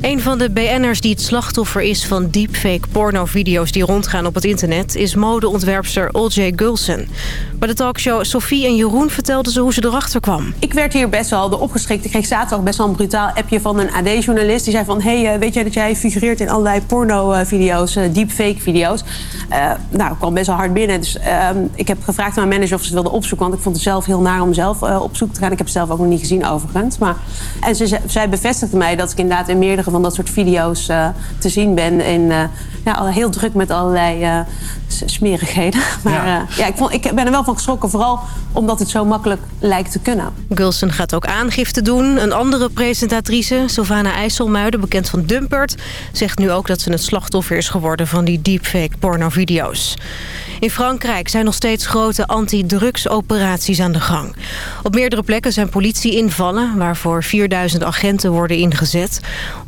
Een van de BN'ers die het slachtoffer is van deepfake pornovideo's die rondgaan op het internet... is modeontwerpster Olje Gulsen. Bij de talkshow Sophie en Jeroen vertelden ze hoe ze erachter kwam. Ik werd hier best wel de opgeschrikt. Ik kreeg zaterdag best wel een brutaal appje van een AD-journalist. Die zei van, hey, eh, weet jij dat jij figureert in allerlei porno-video's, uh, deepfake-video's? Uh, nou, ik kwam best wel hard binnen. Dus ehm, ik heb gevraagd aan mijn manager of ze het wilde opzoeken. Want ik vond het zelf heel naar om zelf op zoek te gaan. Ik heb het zelf ook nog niet gezien overigens. Maar, en zij bevestigde mij dat ik inderdaad in meerdere van dat soort video's uh, te zien ben. En uh, ja, al heel druk met allerlei uh, smerigheden. Maar ja. ja, ik, vond, ik ben er wel van geschrokken. Vooral omdat het zo makkelijk lijkt te kunnen. Gulsen gaat ook aangifte doen. Een andere presentatrice, Sylvana IJsselmuiden, bekend van Dumpert... zegt nu ook dat ze het slachtoffer is geworden van die deepfake pornovideo's. In Frankrijk zijn nog steeds grote anti-drugsoperaties aan de gang. Op meerdere plekken zijn politieinvallen... waarvoor 4000 agenten worden ingezet.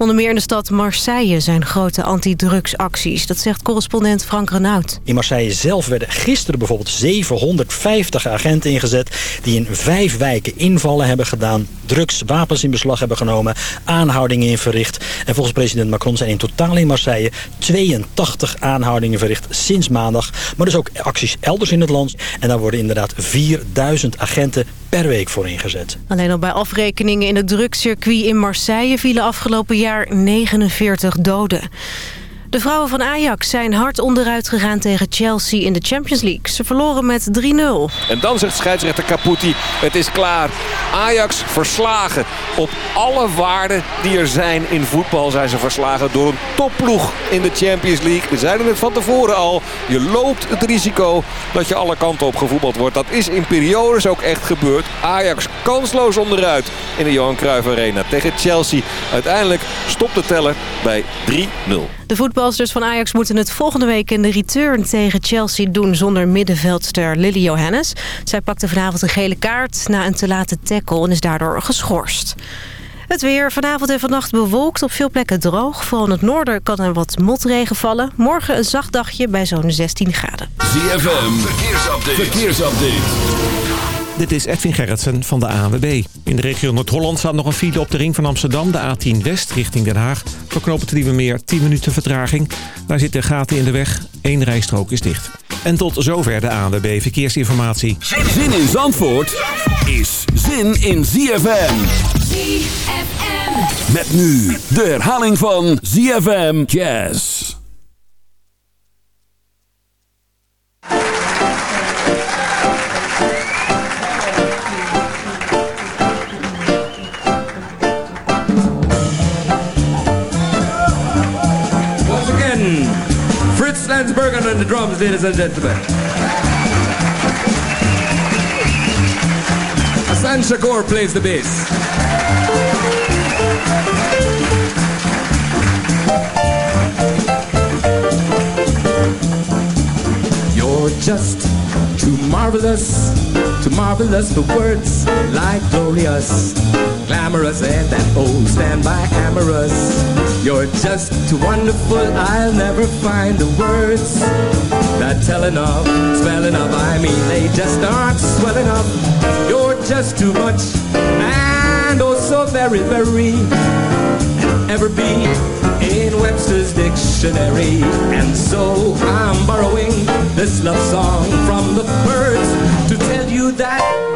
Onder meer in de stad Marseille zijn grote antidrugsacties. Dat zegt correspondent Frank Renaud. In Marseille zelf werden gisteren bijvoorbeeld 750 agenten ingezet... die in vijf wijken invallen hebben gedaan... drugs, wapens in beslag hebben genomen... aanhoudingen in verricht. En volgens president Macron zijn in totaal in Marseille... 82 aanhoudingen verricht sinds maandag. Maar dus ook acties elders in het land. En daar worden inderdaad 4000 agenten per week voor ingezet. Alleen al bij afrekeningen in het drugscircuit in Marseille vielen afgelopen jaar 49 doden. De vrouwen van Ajax zijn hard onderuit gegaan tegen Chelsea in de Champions League. Ze verloren met 3-0. En dan zegt scheidsrechter Caputi, het is klaar. Ajax verslagen. Op alle waarden die er zijn in voetbal zijn ze verslagen door een topploeg in de Champions League. We zeiden het van tevoren al. Je loopt het risico dat je alle kanten op gevoetbald wordt. Dat is in periodes ook echt gebeurd. Ajax kansloos onderuit in de Johan Cruijff Arena tegen Chelsea. Uiteindelijk stopt de teller bij 3-0. De voetbalsters van Ajax moeten het volgende week in de return tegen Chelsea doen zonder middenveldster Lily Johannes. Zij pakte vanavond een gele kaart na een te late tackle en is daardoor geschorst. Het weer vanavond en vannacht bewolkt, op veel plekken droog. Vooral in het noorden kan er wat motregen vallen. Morgen een zacht dagje bij zo'n 16 graden. ZFM, verkeersupdate. verkeersupdate. Dit is Edwin Gerritsen van de ANWB. In de regio Noord-Holland staat nog een file op de ring van Amsterdam... de A10 West richting Den Haag. Voor we meer 10 minuten vertraging. Daar zitten gaten in de weg. Eén rijstrook is dicht. En tot zover de ANWB Verkeersinformatie. Zin in Zandvoort is zin in ZFM. ZFM. Met nu de herhaling van ZFM Jazz. Landsbergen on the drums, ladies and gentlemen. Hassan Shakur plays the bass. You're just marvelous, too marvelous for words like glorious, glamorous, and that old standby amorous. You're just too wonderful, I'll never find the words that tell enough, spell enough. I mean, they just aren't swelling up. You're just too much, and oh, so very, very, ever be in Webster's dictionary. And so I'm borrowing this love song from the birds to tell you that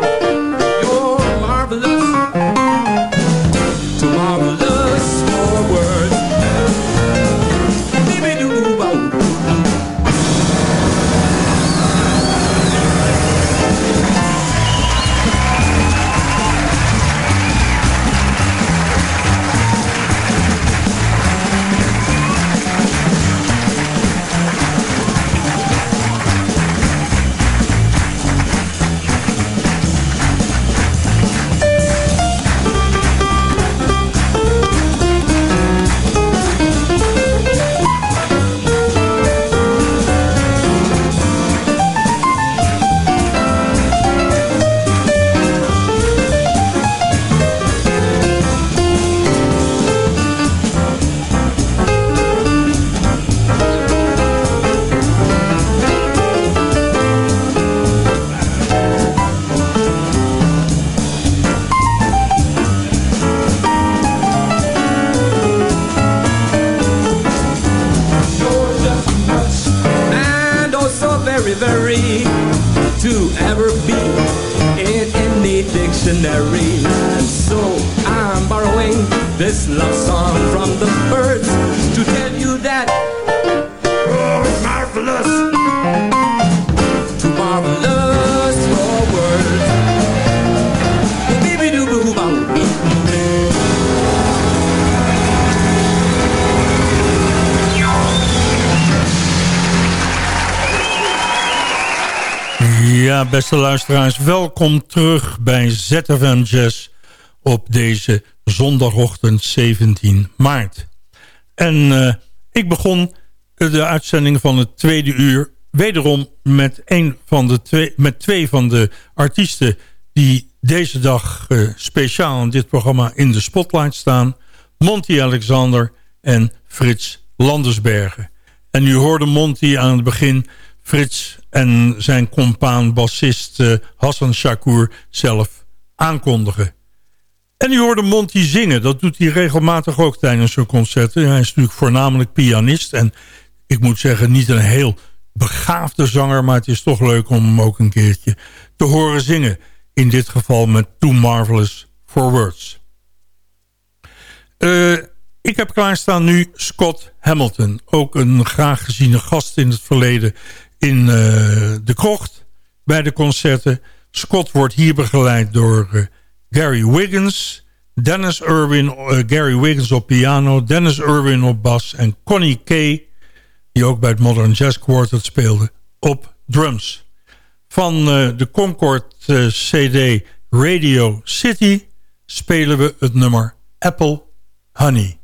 Ja, beste luisteraars, welkom terug bij ZFM Jazz op deze zondagochtend 17 maart. En uh, ik begon de uitzending van het tweede uur wederom met, een van de twee, met twee van de artiesten die deze dag uh, speciaal in dit programma in de spotlight staan. Monty Alexander en Frits Landersbergen. En u hoorde Monty aan het begin Frits en zijn compaan bassist uh, Hassan Shakur zelf aankondigen. En u hoorde Monty zingen. Dat doet hij regelmatig ook tijdens zijn concerten. Hij is natuurlijk voornamelijk pianist. En ik moet zeggen, niet een heel begaafde zanger... maar het is toch leuk om hem ook een keertje te horen zingen. In dit geval met Too Marvelous for Words. Uh, ik heb klaarstaan nu Scott Hamilton. Ook een graag geziene gast in het verleden in uh, de krocht bij de concerten. Scott wordt hier begeleid door uh, Gary Wiggins, Dennis Irwin, uh, Gary Wiggins op piano, Dennis Irwin op bas en Connie Kay, die ook bij het Modern Jazz Quartet speelde, op drums. Van de Concord CD Radio City spelen we het nummer Apple Honey.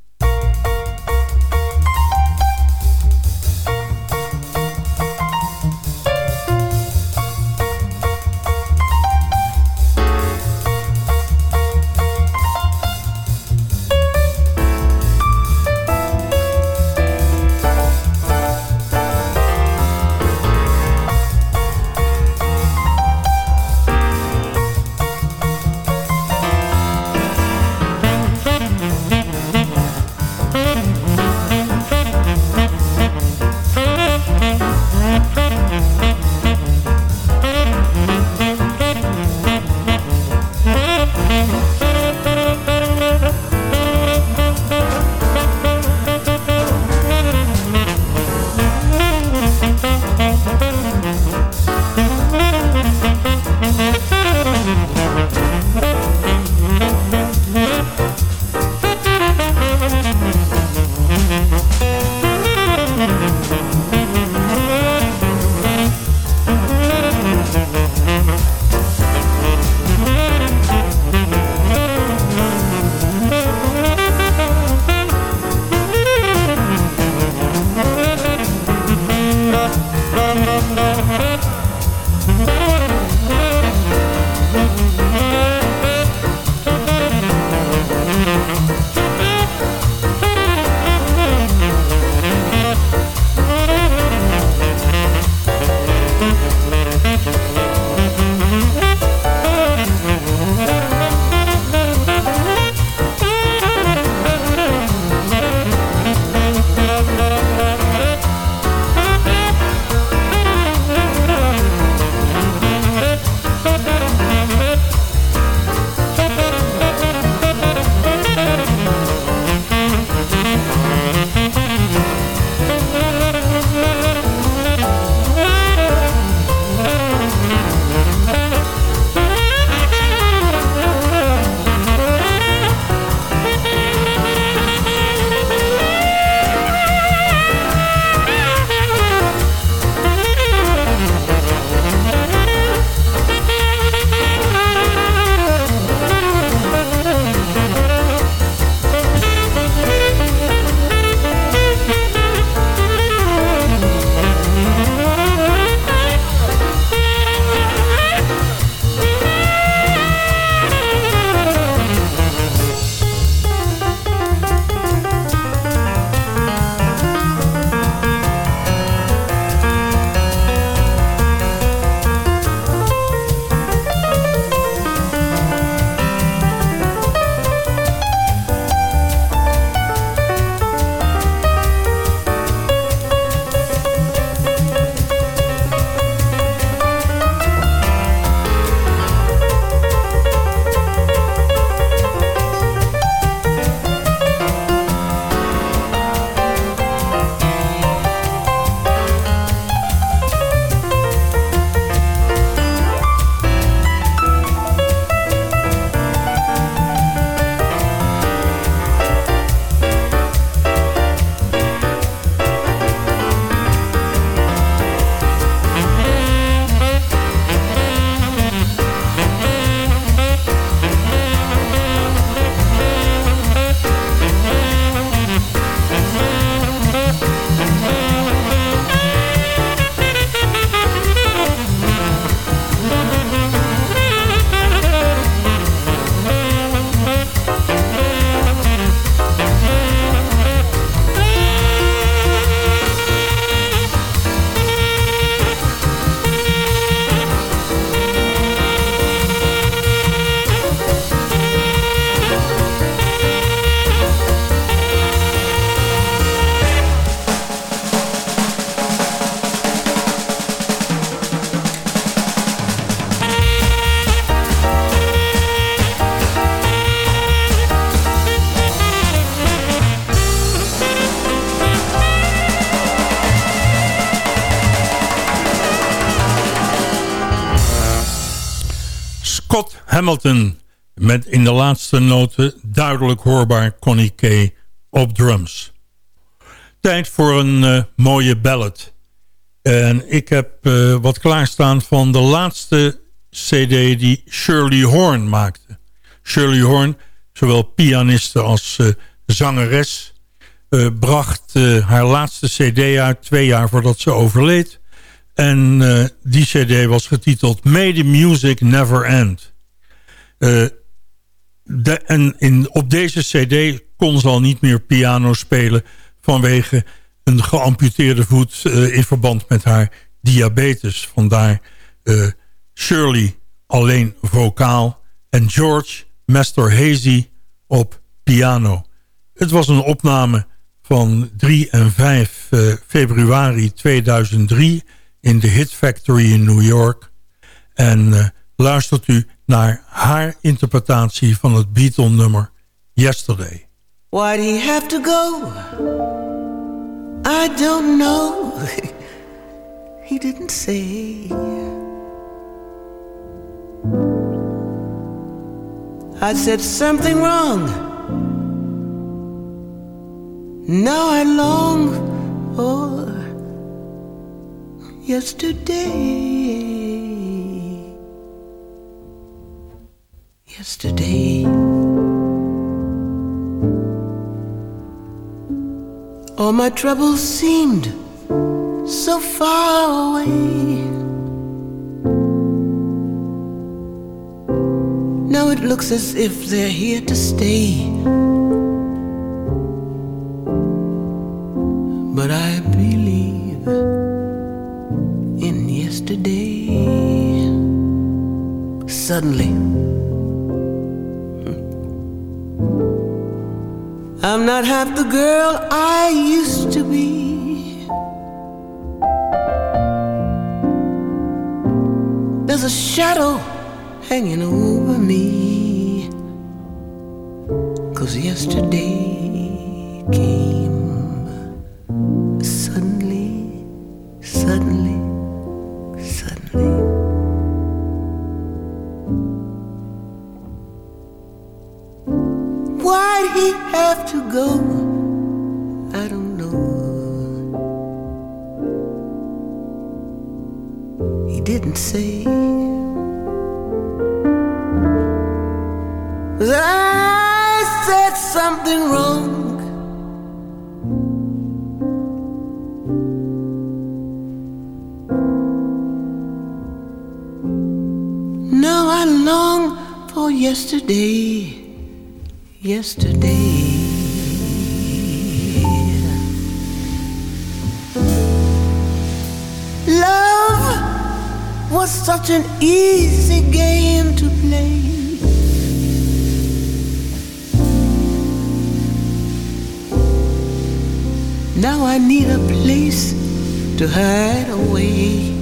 Met in de laatste noten duidelijk hoorbaar Connie Kay op drums. Tijd voor een uh, mooie ballad. En ik heb uh, wat klaarstaan van de laatste cd die Shirley Horn maakte. Shirley Horn, zowel pianiste als uh, zangeres... bracht haar laatste cd uit twee jaar voordat ze overleed. En die cd was getiteld May the Music Never End. De, en in, op deze cd kon ze al niet meer piano spelen... vanwege een geamputeerde voet uh, in verband met haar diabetes. Vandaar uh, Shirley alleen vocaal en George Master Hazy op piano. Het was een opname van 3 en 5 uh, eh, februari 2003 in de Hit Factory in New York. En luistert u naar haar interpretatie van het Beatle-nummer Yesterday. Why do you have to go? I don't know. he didn't say. I said something wrong. Now I long for yesterday. Yesterday. All my troubles seemed so far away. Now it looks as if they're here to stay. Not half the girl I used to be. There's a shadow hanging over me. Cause yesterday came Now I need a place to hide away.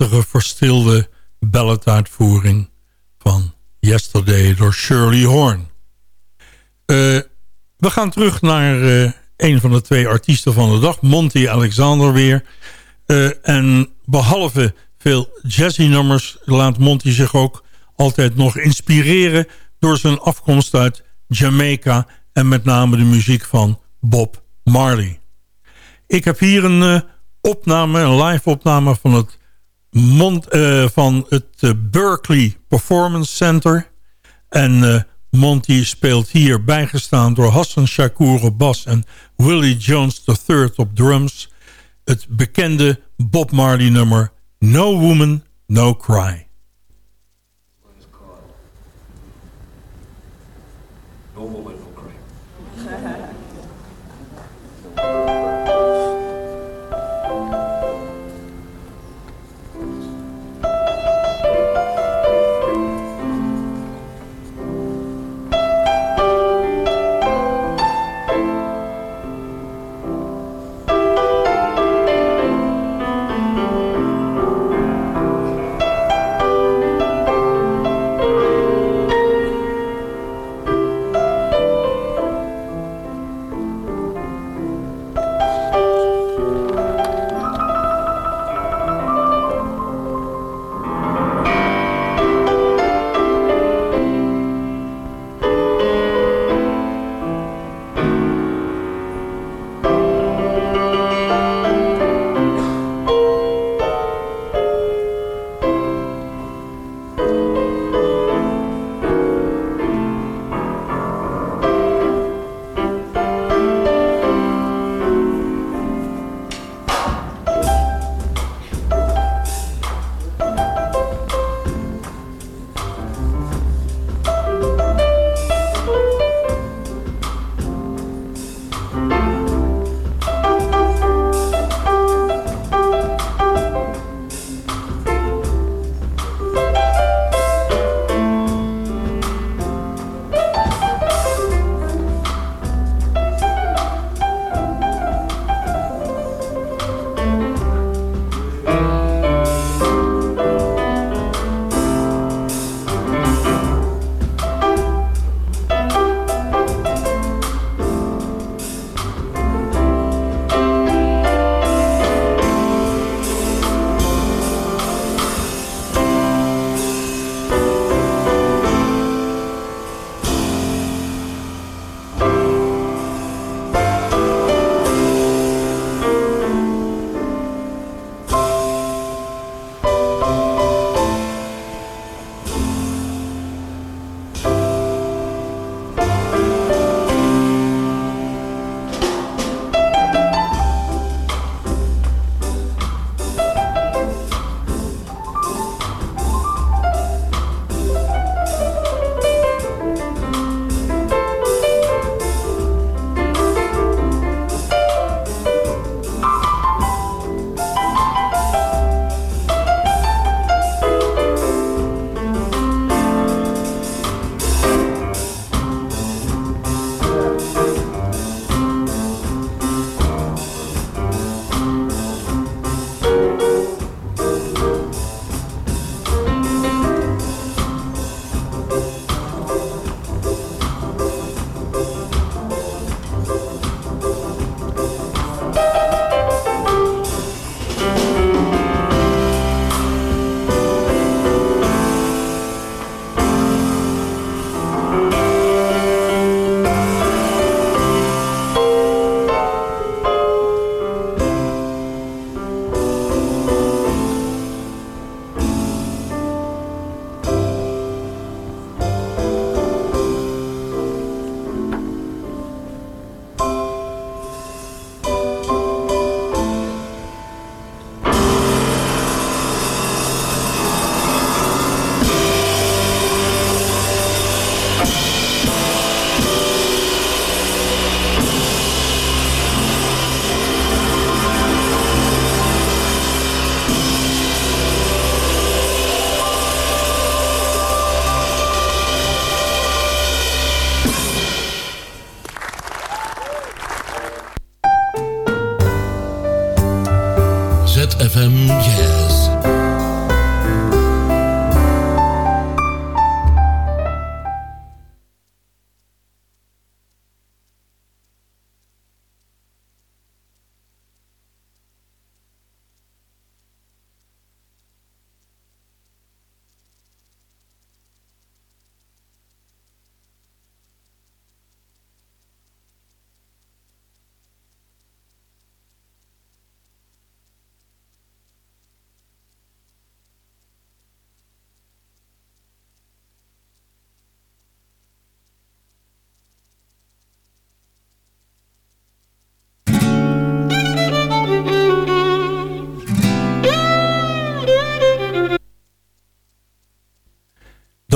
Prachtige verstilde balladuitvoering van Yesterday door Shirley Horn. Uh, we gaan terug naar uh, een van de twee artiesten van de dag, Monty Alexander weer. Uh, en behalve veel jazzy nummers laat Monty zich ook altijd nog inspireren door zijn afkomst uit Jamaica en met name de muziek van Bob Marley. Ik heb hier een opname, een live opname van het, Mont, uh, van het uh, Berkeley Performance Center. En Monty speelt hier bijgestaan door Hassan Shakur op bas en Willie Jones III op drums. Het bekende Bob Marley nummer No Woman, No Cry.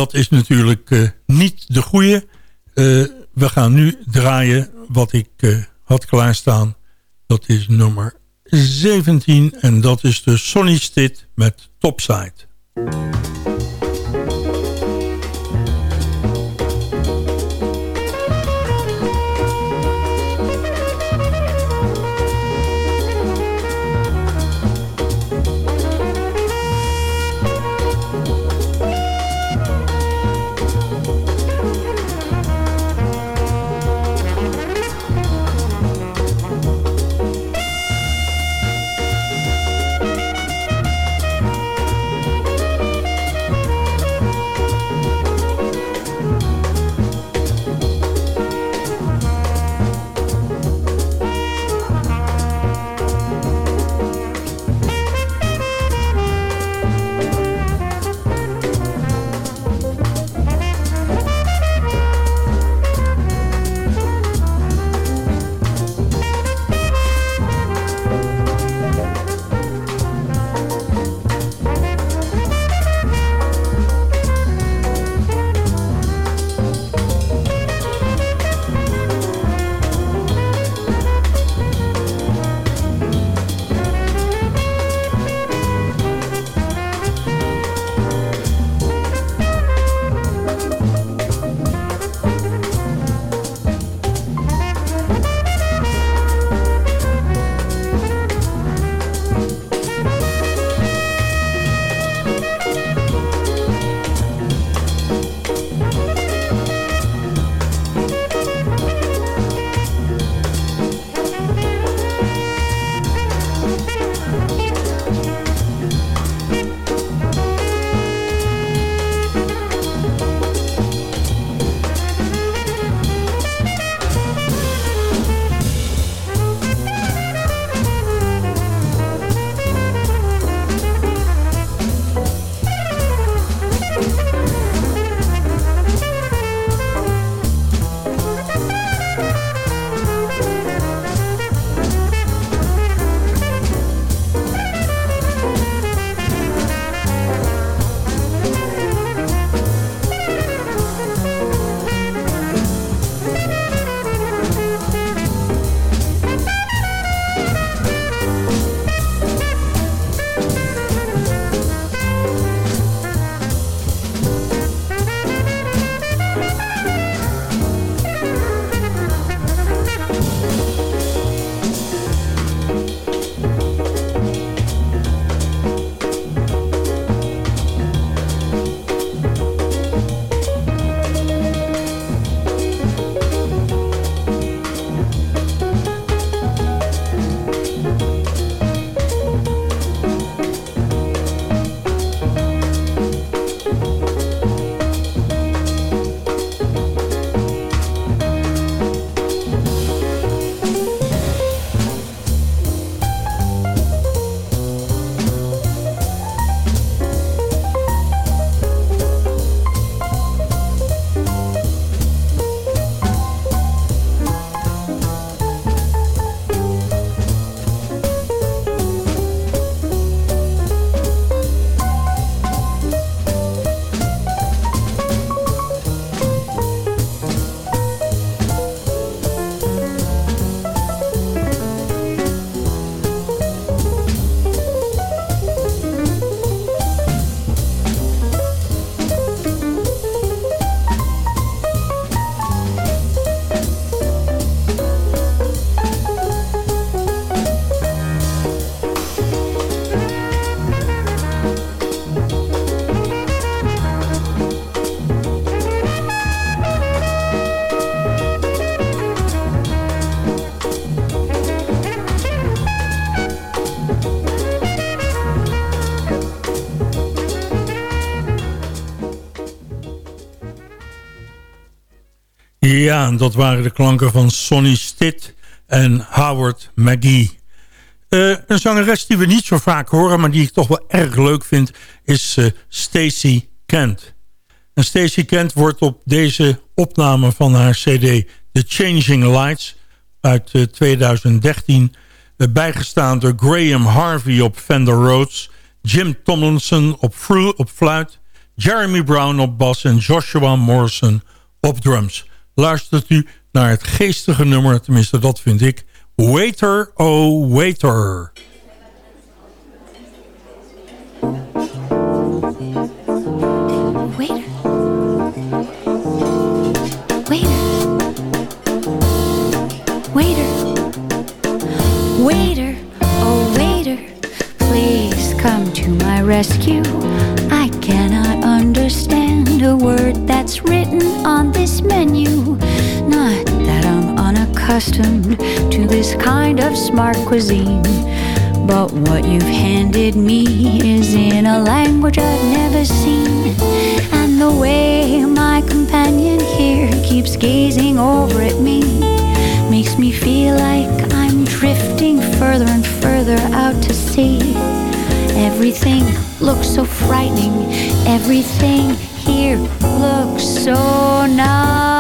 Dat is natuurlijk uh, niet de goede. Uh, we gaan nu draaien wat ik uh, had klaarstaan. Dat is nummer 17 en dat is de Sonny Stitt met Topside. Ja, dat waren de klanken van Sonny Stitt en Howard McGee. Uh, een zangeres die we niet zo vaak horen, maar die ik toch wel erg leuk vind, is uh, Stacey Kent. En Stacey Kent wordt op deze opname van haar cd The Changing Lights uit uh, 2013 bijgestaan door Graham Harvey op Fender Rhodes, Jim Tomlinson op, op fluit, Jeremy Brown op bas en Joshua Morrison op drums. Luistert u naar het geestige nummer, tenminste dat vind ik... Waiter, oh waiter. Waiter, cuisine. But what you've handed me is in a language I've never seen. And the way my companion here keeps gazing over at me makes me feel like I'm drifting further and further out to sea. Everything looks so frightening, everything here looks so nice.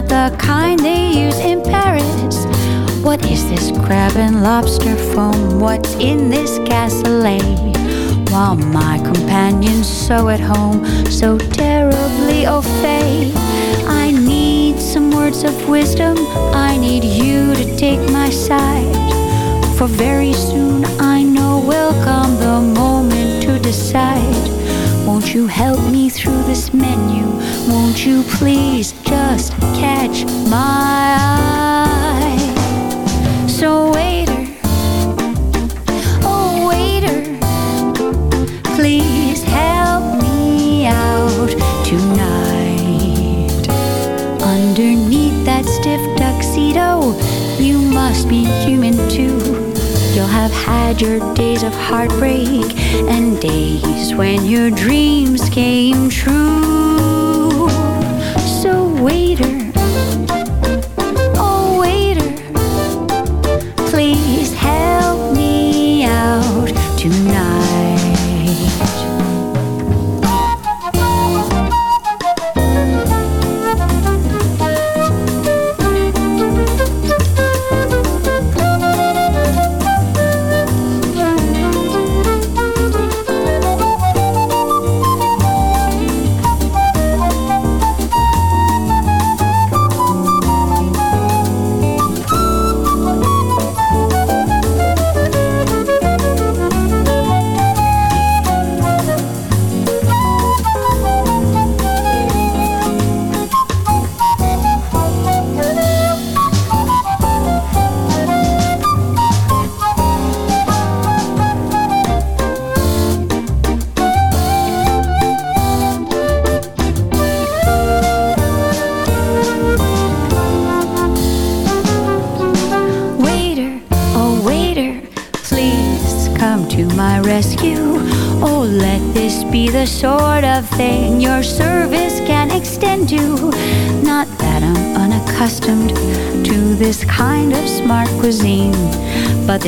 Not the kind they use in Paris. What is this crab and lobster foam? What's in this cassoulet? While my companion's so at home, so terribly au fait. I need some words of wisdom. I need you to take my side. For very soon I know will come the moment to decide. Won't you help me through this menu? Won't you please just catch my eye? So, waiter, oh, waiter, please help me out tonight. Underneath that stiff tuxedo, you must be human too. You'll have had your days of heartbreak and days when your dreams came true.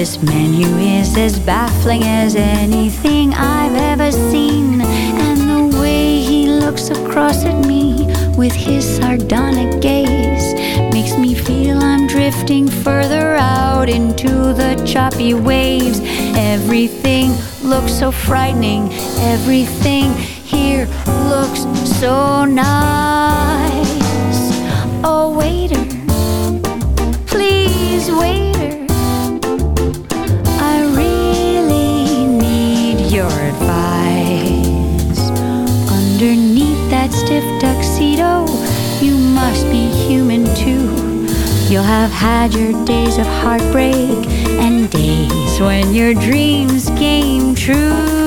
This menu is as baffling as anything I've ever seen. And the way he looks across at me with his sardonic gaze makes me feel I'm drifting further out into the choppy waves. Everything looks so frightening, everything here looks so nice. You'll have had your days of heartbreak and days when your dreams came true.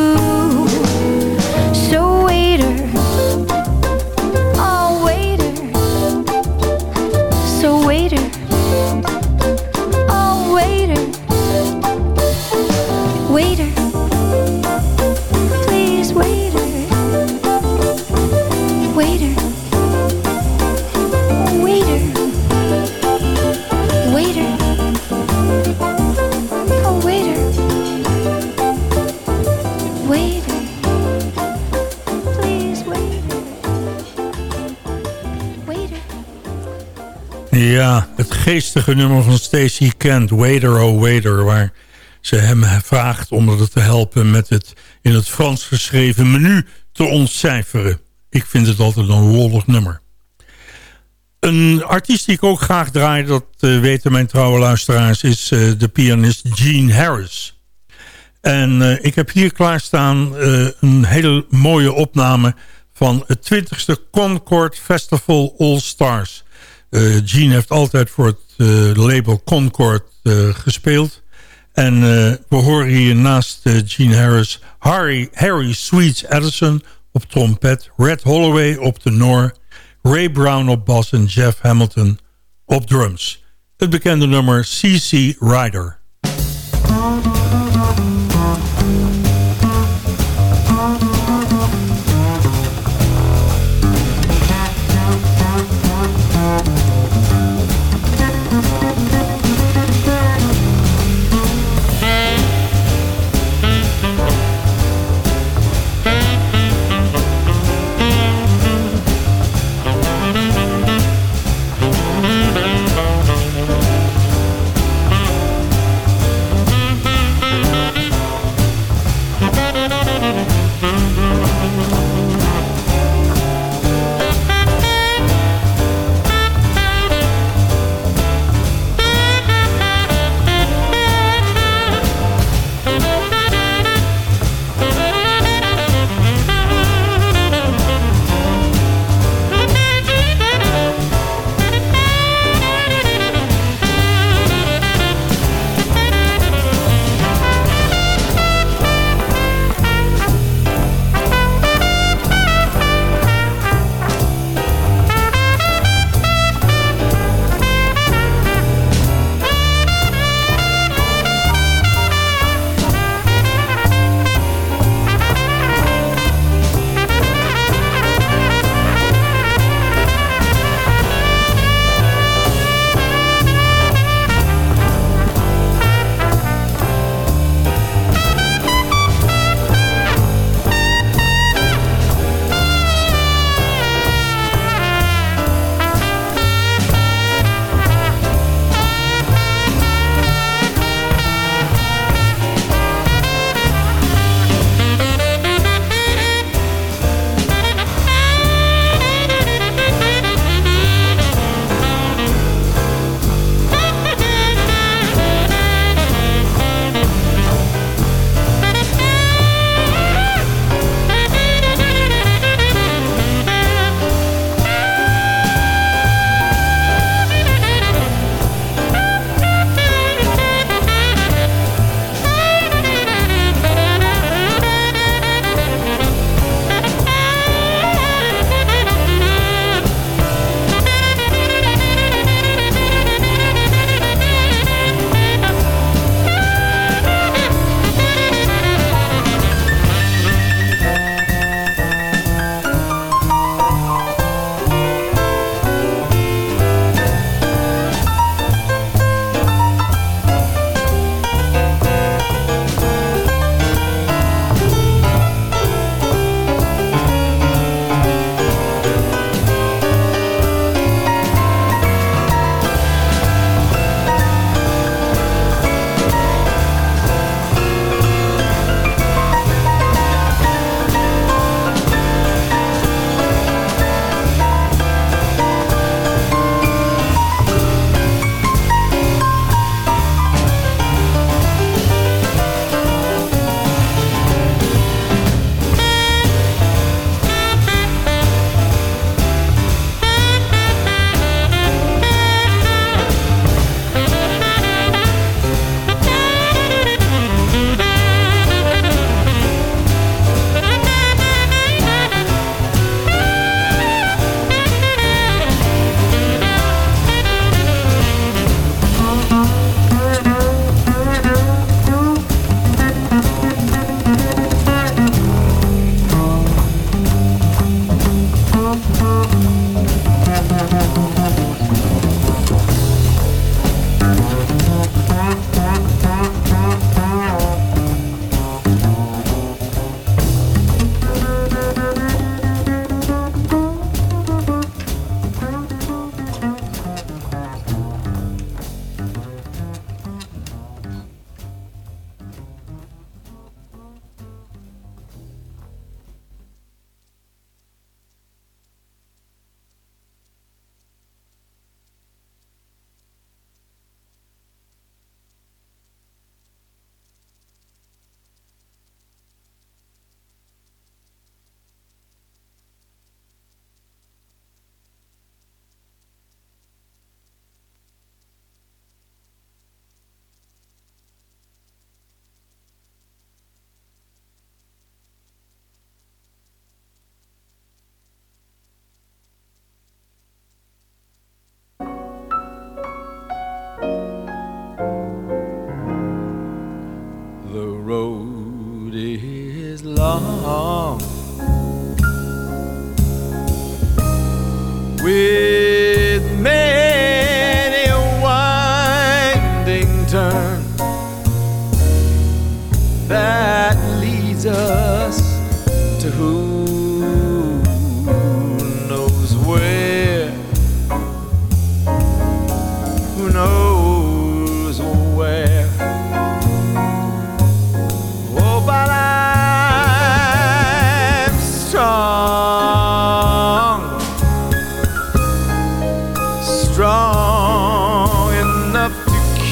Geestige nummer van Stacey Kent, Waiter Oh Waiter... waar ze hem vraagt om er te helpen met het in het Frans geschreven menu te ontcijferen. Ik vind het altijd een lollig nummer. Een artiest die ik ook graag draai, dat uh, weten mijn trouwe luisteraars... is uh, de pianist Gene Harris. En uh, ik heb hier klaarstaan een hele mooie opname... van het 20e Concord Festival All Stars. Gene heeft altijd voor het label Concord gespeeld... En we horen hier naast Gene Harris Harry, Harry Sweets Edison op trompet... Red Holloway op tenor... Ray Brown op bas en Jeff Hamilton op drums. Het bekende nummer CC Rider.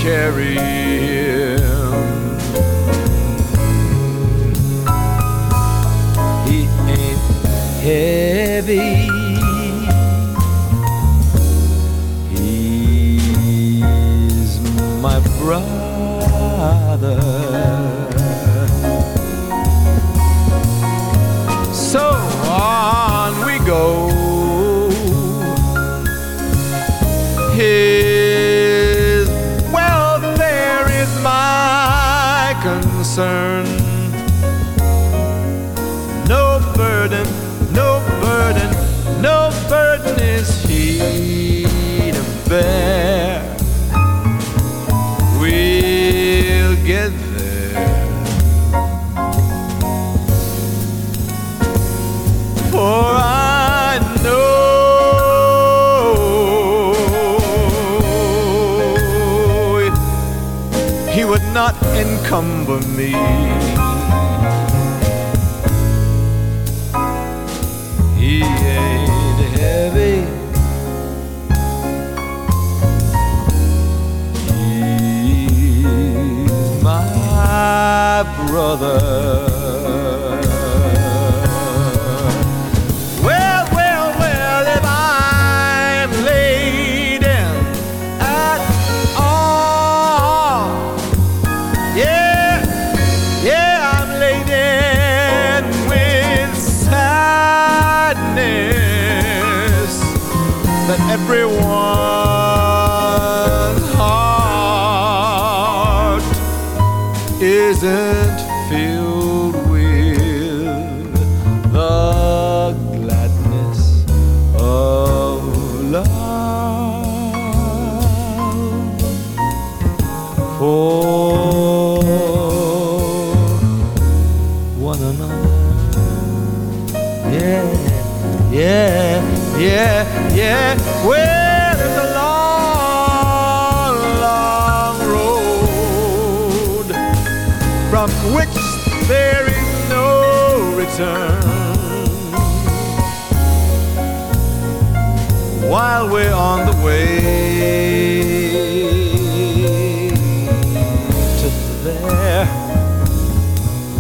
cherry. Encumber me. He ain't heavy. He's my brother. Isn't filled We're on the way to there,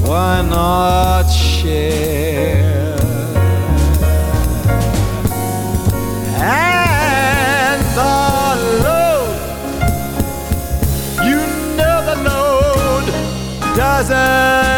why not share? And the load, you know the load doesn't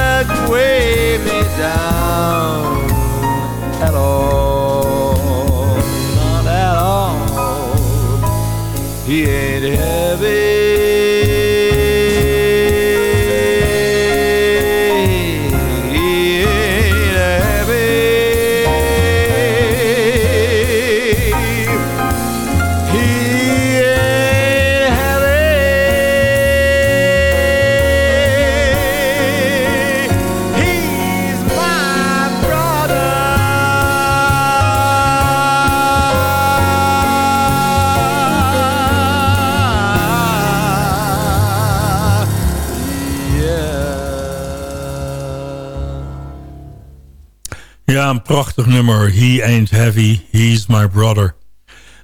een prachtig nummer. He ain't heavy, he's my brother.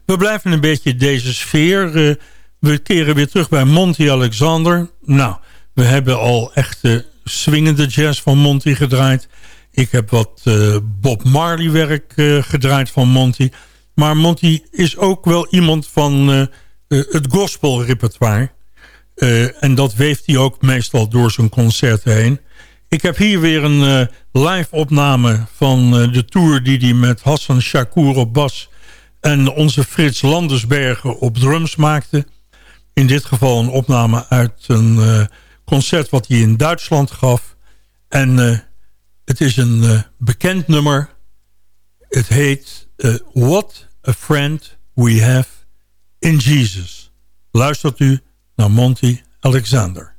We blijven een beetje deze sfeer. eh, we keren weer terug bij Monty Alexander. Nou, we hebben al echte swingende jazz van Monty gedraaid. Ik heb wat eh, Bob Marley werk eh, gedraaid van Monty. Maar Monty is ook wel iemand van het gospel repertoire. En dat weeft hij ook meestal door zijn concerten heen. Ik heb hier weer een eh, live opname van eh, de tour die hij met Hassan Shakur op bas en onze Frits Landersbergen op drums maakte. In dit geval een opname uit een eh, concert wat hij in Duitsland gaf. En Het is een bekend nummer. Het heet What a Friend We Have in Jesus. Luistert u naar Monty Alexander.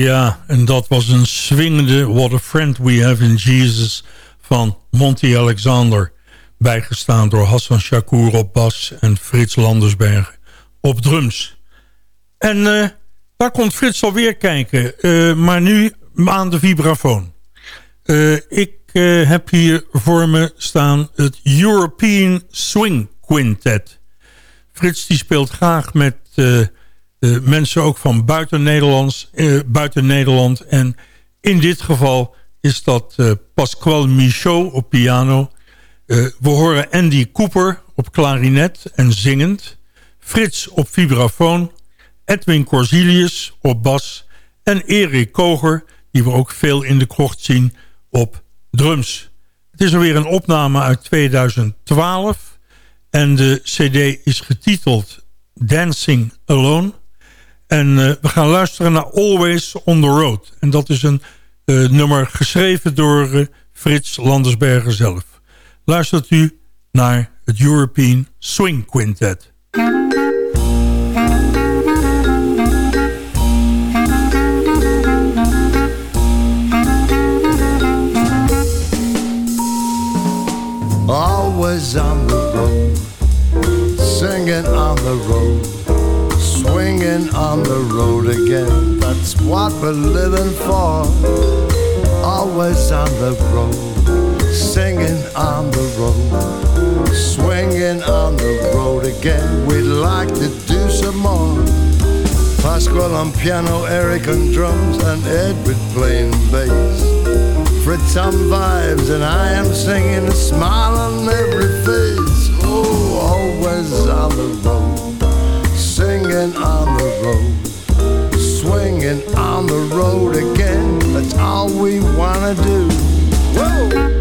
Ja, en dat was een swingende What a Friend We Have in Jesus van Monty Alexander. Bijgestaan door Hassan Shakur op bas en Frits Landersbergen op drums. En daar komt Frits alweer kijken, uh, maar nu aan de vibrafoon. Uh, ik heb hier voor me staan het European Swing Quintet. Frits die speelt graag met mensen ook van buiten, Nederlands, buiten Nederland. En in dit geval is dat Pasquale Michaud op piano... we horen Andy Cooper op klarinet en zingend. Frits op vibrafoon, Edwin Corsilius op bas en Erik Koger, die we ook veel in de krocht zien, op drums. Het is alweer een opname uit 2012 en de cd is getiteld Dancing Alone. En uh, we gaan luisteren naar Always on the Road. En dat is een uh, nummer geschreven door uh, Frits Landersberger zelf. Luistert u naar het European Swing Quintet. Always on the road, singing on the road, swinging on the road again. That's what we're living for. Always on the road, singing on the road, swinging on the road again. We'd like to do some more. Pasquale on piano, Eric on drums, and Edward playing bass. Fritz on vibes, and I am singing a smile on every face. Oh, always on the road, singing on the road, swinging on the road again. That's all we wanna do. Whoa!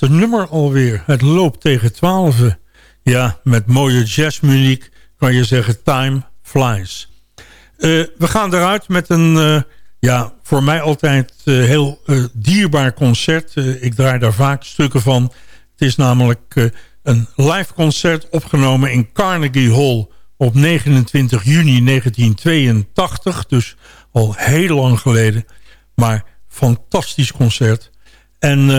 Laatste nummer alweer. Het loopt tegen twaalf. Ja, met mooie jazzmuziek kan je zeggen time flies. Uh, we gaan eruit met een, uh, ja, voor mij altijd uh, heel dierbaar concert. ik draai daar vaak stukken van. Het is namelijk eh, een live concert opgenomen in Carnegie Hall op 29 juni 1982. Dus al heel lang geleden. Maar fantastisch concert. En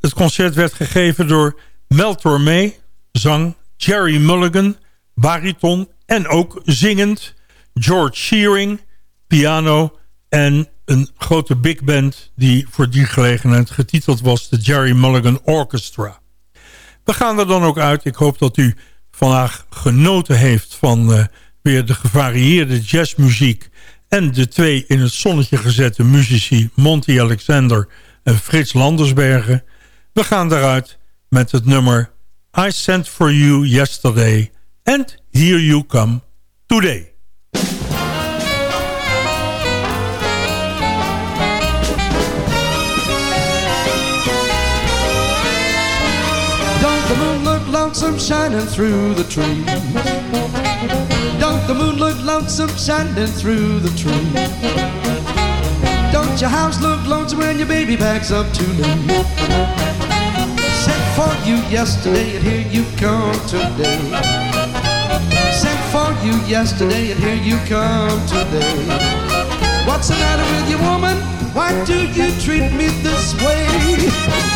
het concert werd gegeven door Mel Tormé, zang, Jerry Mulligan, bariton en ook zingend, George Shearing, piano en een grote big band die voor die gelegenheid getiteld was de Jerry Mulligan Orchestra. We gaan er dan ook uit. Ik hoop dat u vandaag genoten heeft van uh, weer de gevarieerde jazzmuziek en de twee in het zonnetje gezette muzici Monty Alexander en Frits Landersbergen. We gaan eruit met het nummer I Sent For You Yesterday and Here You Come Today. Don't the moon look lonesome shining through the trees? Don't the moon look lonesome shining through the trees? Don't your house look lonesome when your baby backs up to me? Sent for you yesterday and here you come today. Sent for you yesterday and here you come today. What's the matter with you, woman? Why do you treat me this way?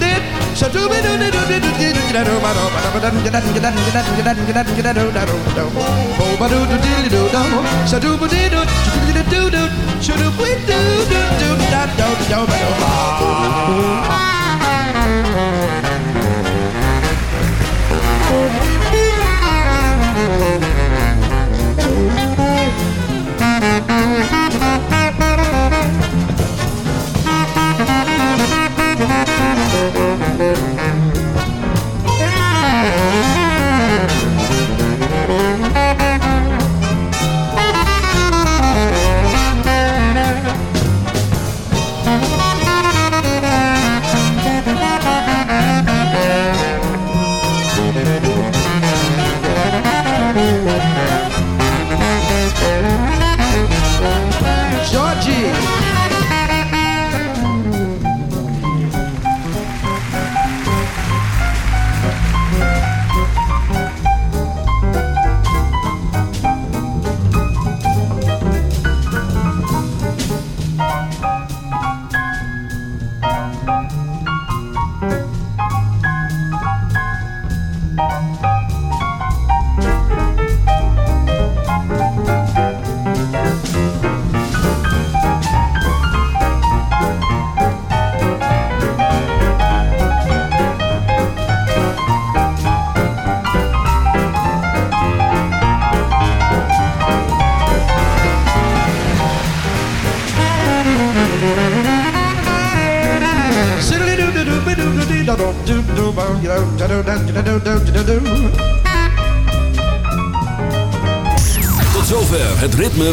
oh